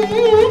Música